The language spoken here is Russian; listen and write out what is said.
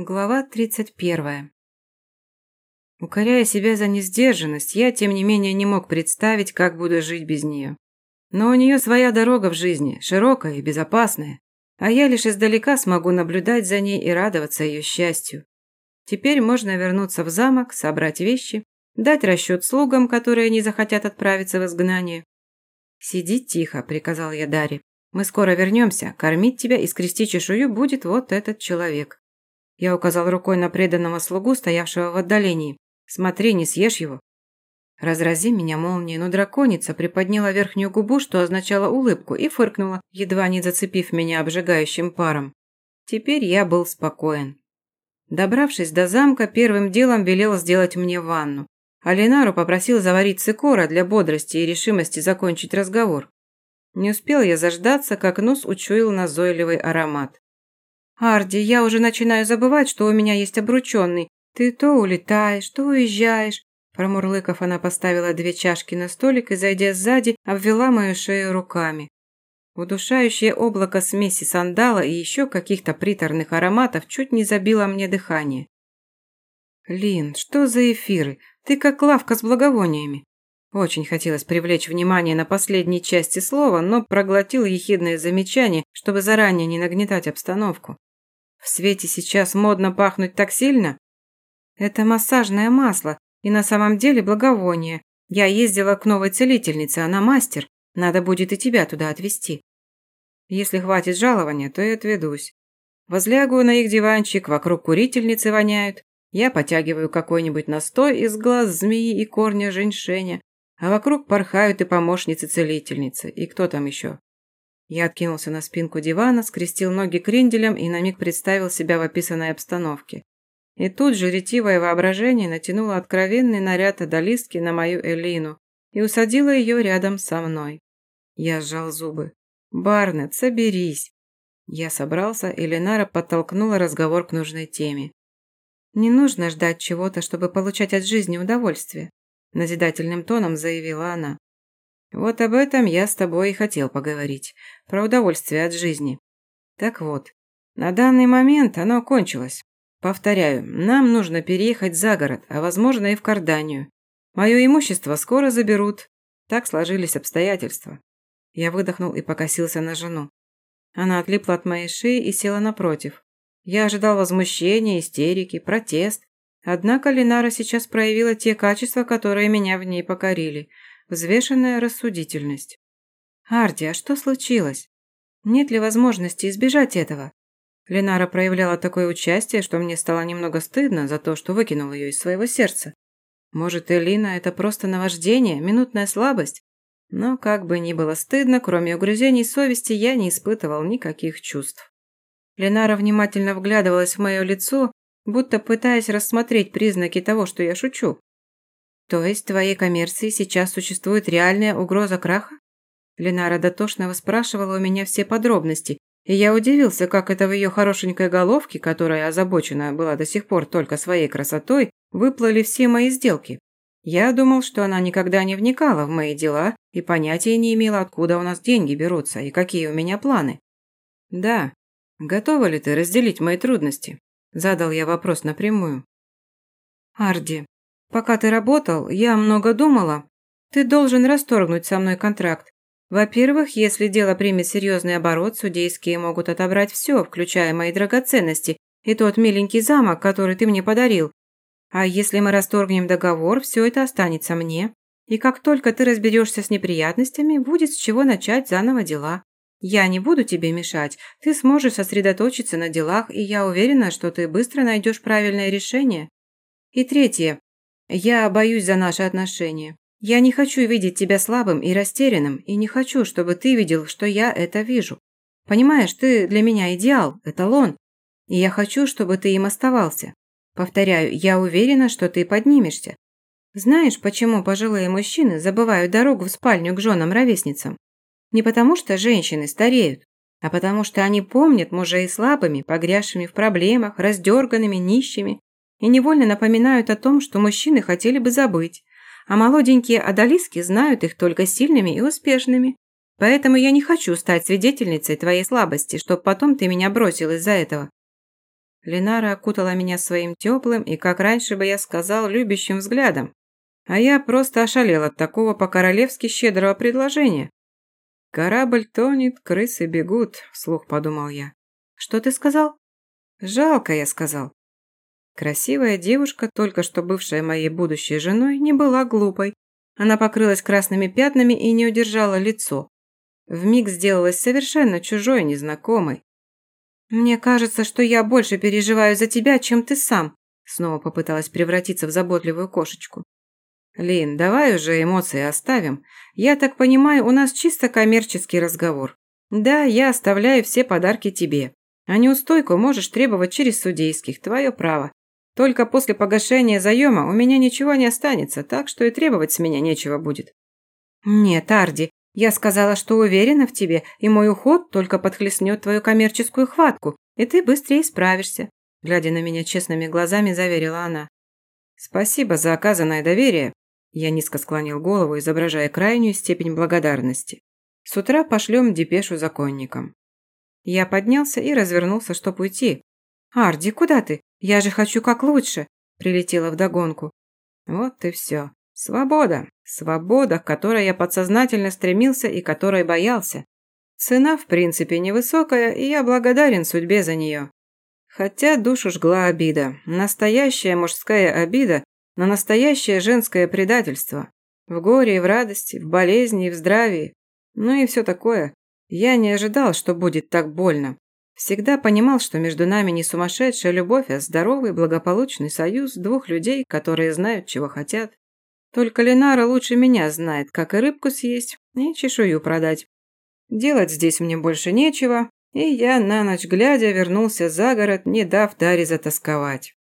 Глава 31. Укоряя себя за несдержанность, я, тем не менее, не мог представить, как буду жить без нее. Но у нее своя дорога в жизни, широкая и безопасная, а я лишь издалека смогу наблюдать за ней и радоваться ее счастью. Теперь можно вернуться в замок, собрать вещи, дать расчет слугам, которые не захотят отправиться в изгнание. «Сиди тихо», – приказал я Даре. «Мы скоро вернемся. Кормить тебя и скрести чешую будет вот этот человек». Я указал рукой на преданного слугу, стоявшего в отдалении. «Смотри, не съешь его». Разрази меня молнией, но драконица приподняла верхнюю губу, что означало улыбку, и фыркнула, едва не зацепив меня обжигающим паром. Теперь я был спокоен. Добравшись до замка, первым делом велел сделать мне ванну. Алинару попросил заварить цикора для бодрости и решимости закончить разговор. Не успел я заждаться, как нос учуял назойливый аромат. «Арди, я уже начинаю забывать, что у меня есть обрученный. Ты то улетаешь, то уезжаешь». Промурлыков, она поставила две чашки на столик и, зайдя сзади, обвела мою шею руками. Удушающее облако смеси сандала и еще каких-то приторных ароматов чуть не забило мне дыхание. «Лин, что за эфиры? Ты как лавка с благовониями». Очень хотелось привлечь внимание на последней части слова, но проглотил ехидное замечание, чтобы заранее не нагнетать обстановку. В свете сейчас модно пахнуть так сильно? Это массажное масло, и на самом деле благовоние. Я ездила к новой целительнице, она мастер. Надо будет и тебя туда отвезти. Если хватит жалования, то и отведусь. Возлягу на их диванчик, вокруг курительницы воняют. Я потягиваю какой-нибудь настой из глаз змеи и корня женьшеня, а вокруг порхают и помощницы-целительницы, и кто там еще. Я откинулся на спинку дивана, скрестил ноги кренделем и на миг представил себя в описанной обстановке. И тут же ретивое воображение натянуло откровенный наряд одолистки на мою Элину и усадило ее рядом со мной. Я сжал зубы. «Барнет, соберись!» Я собрался, и Ленара подтолкнула разговор к нужной теме. «Не нужно ждать чего-то, чтобы получать от жизни удовольствие», назидательным тоном заявила она. Вот об этом я с тобой и хотел поговорить. Про удовольствие от жизни. Так вот, на данный момент оно кончилось. Повторяю, нам нужно переехать за город, а возможно и в Карданию. Мое имущество скоро заберут. Так сложились обстоятельства. Я выдохнул и покосился на жену. Она отлипла от моей шеи и села напротив. Я ожидал возмущения, истерики, протест. Однако Ленара сейчас проявила те качества, которые меня в ней покорили – взвешенная рассудительность. «Арди, а что случилось? Нет ли возможности избежать этого?» Ленара проявляла такое участие, что мне стало немного стыдно за то, что выкинул ее из своего сердца. Может, Элина – это просто наваждение, минутная слабость? Но как бы ни было стыдно, кроме угрызений совести, я не испытывал никаких чувств. Ленара внимательно вглядывалась в мое лицо, будто пытаясь рассмотреть признаки того, что я шучу. То есть твоей коммерции сейчас существует реальная угроза краха? Ленара дотошно выспрашивала у меня все подробности, и я удивился, как это в ее хорошенькой головке, которая озабочена была до сих пор только своей красотой, выплыли все мои сделки. Я думал, что она никогда не вникала в мои дела и понятия не имела, откуда у нас деньги берутся и какие у меня планы. «Да. Готова ли ты разделить мои трудности?» Задал я вопрос напрямую. «Арди, Пока ты работал, я много думала. Ты должен расторгнуть со мной контракт. Во-первых, если дело примет серьезный оборот, судейские могут отобрать все, включая мои драгоценности и тот миленький замок, который ты мне подарил. А если мы расторгнем договор, все это останется мне. И как только ты разберешься с неприятностями, будет с чего начать заново дела. Я не буду тебе мешать, ты сможешь сосредоточиться на делах, и я уверена, что ты быстро найдешь правильное решение. И третье. Я боюсь за наши отношения. Я не хочу видеть тебя слабым и растерянным, и не хочу, чтобы ты видел, что я это вижу. Понимаешь, ты для меня идеал, эталон, и я хочу, чтобы ты им оставался. Повторяю, я уверена, что ты поднимешься. Знаешь, почему пожилые мужчины забывают дорогу в спальню к женам-ровесницам? Не потому что женщины стареют, а потому что они помнят мужей слабыми, погрязшими в проблемах, раздерганными, нищими, и невольно напоминают о том, что мужчины хотели бы забыть, а молоденькие одолиски знают их только сильными и успешными. Поэтому я не хочу стать свидетельницей твоей слабости, чтобы потом ты меня бросил из-за этого». Ленара окутала меня своим теплым и, как раньше бы я сказал, любящим взглядом. А я просто ошалел от такого по-королевски щедрого предложения. «Корабль тонет, крысы бегут», – вслух подумал я. «Что ты сказал?» «Жалко», – я сказал. Красивая девушка, только что бывшая моей будущей женой, не была глупой. Она покрылась красными пятнами и не удержала лицо. Вмиг сделалась совершенно чужой, незнакомой. «Мне кажется, что я больше переживаю за тебя, чем ты сам», снова попыталась превратиться в заботливую кошечку. «Лин, давай уже эмоции оставим. Я так понимаю, у нас чисто коммерческий разговор. Да, я оставляю все подарки тебе. А неустойку можешь требовать через судейских, твое право. Только после погашения заема у меня ничего не останется, так что и требовать с меня нечего будет». «Нет, Арди, я сказала, что уверена в тебе, и мой уход только подхлестнет твою коммерческую хватку, и ты быстрее справишься», глядя на меня честными глазами, заверила она. «Спасибо за оказанное доверие», я низко склонил голову, изображая крайнюю степень благодарности. «С утра пошлем депешу законникам». Я поднялся и развернулся, чтобы уйти. «Арди, куда ты? Я же хочу как лучше!» Прилетела вдогонку. Вот и все. Свобода. Свобода, к которой я подсознательно стремился и которой боялся. Цена, в принципе, невысокая, и я благодарен судьбе за нее. Хотя душу жгла обида. Настоящая мужская обида на настоящее женское предательство. В горе и в радости, в болезни и в здравии. Ну и все такое. Я не ожидал, что будет так больно. Всегда понимал, что между нами не сумасшедшая любовь, а здоровый, благополучный союз двух людей, которые знают, чего хотят. Только Ленара лучше меня знает, как и рыбку съесть, и чешую продать. Делать здесь мне больше нечего, и я на ночь глядя вернулся за город, не дав Даре затасковать.